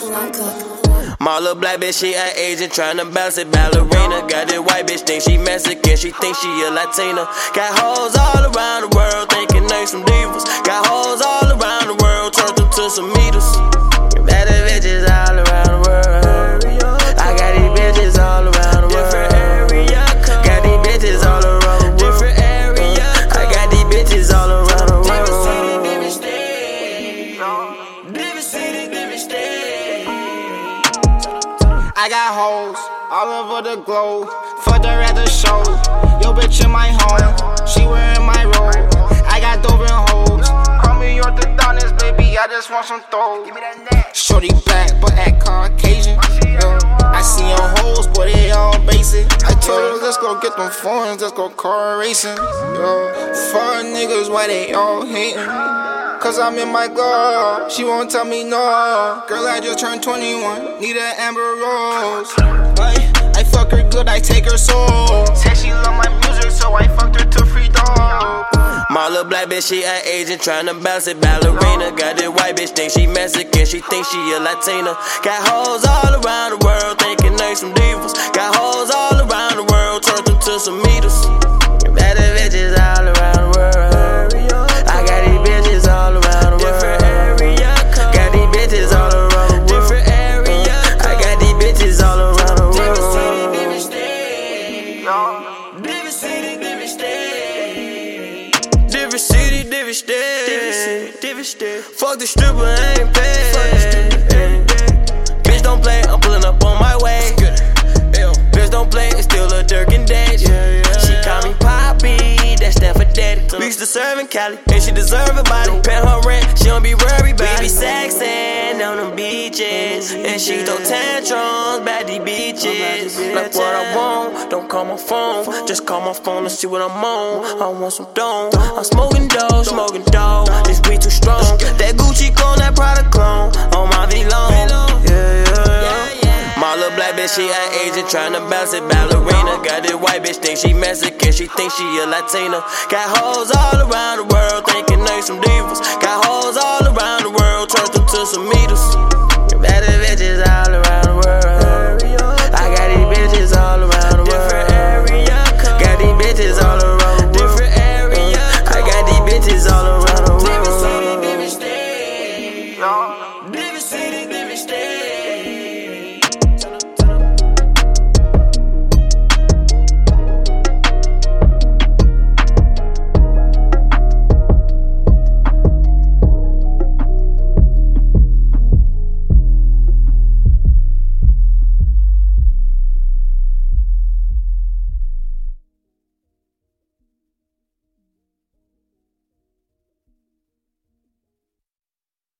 My little black bitch, she an agent, tryna bounce it ballerina. Got this white bitch, think she Mexican, she think she a Latina. Got hoes all around the world, thinking they some divas. Got hoes all around the world, turned them to some meters. Better bitches all around the world. I got these bitches all around the world. Got these bitches all around the world. Different area. I got these bitches all around the world. I got hoes all over the globe. Fucked her at the show. Yo, bitch in my home. She wearing my robe. I got dope and hoes. Call me your orthodontist, baby. I just want some throw. Shorty black, but act Caucasian. Yo, I see your hoes, boy, they all basic. I told her, let's go get them phones, let's go car racing. Yo, fuck niggas, why they all hating? Cause I'm in my glove. She won't tell me no. Girl, I just turned 21. Need an Amber Rose. I, I fuck her good, I take her soul. Said she love my music, so I fucked her to free dog. My little black bitch, she an agent, tryna bounce it ballerina. Got this white bitch, think she Mexican, she think she a Latina. Got hoes all around the world, thinking they some divas. Got hoes all around the world, turned them to some city, different state. Different state. Fuck the stripper, I ain't paid. Bitch don't play, I'm pulling up on my way. Bitch don't play, it's still a Dirk and Dash. She call me Poppy, that's that for daddy. We used to serve in Cali, and she deserve a body. Pay her rent, she don't be worried about it. We be sexing on them beaches, and she throw tantrums, bad these beaches. Like what I want, don't call my phone. Just call my phone and see what I'm on. I want some dome. I'm smoking dough, bitch, she an agent, tryna bounce it ballerina. Got this white bitch, think she Mexican, she think she a Latina. Got hoes all around the world, thinking they some divas. Got hoes all around the world, turned them to some meters.